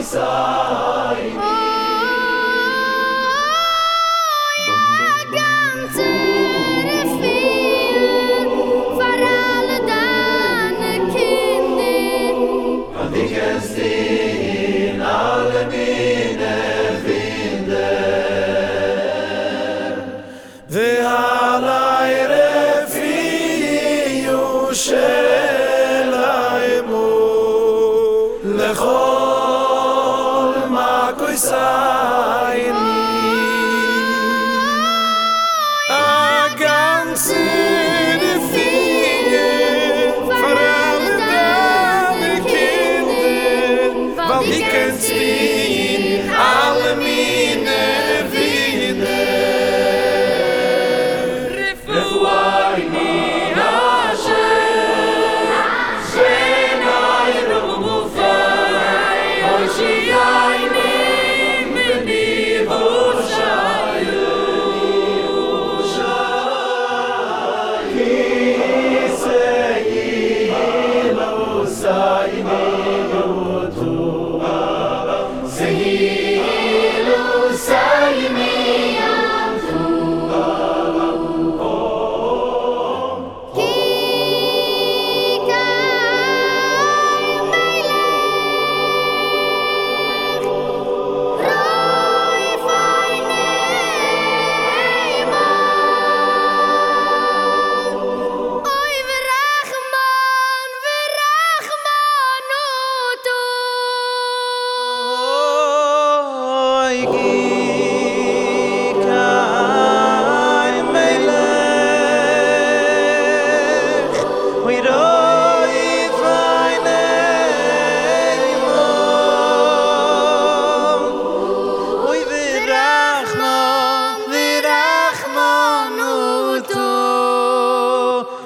Oy say Inside.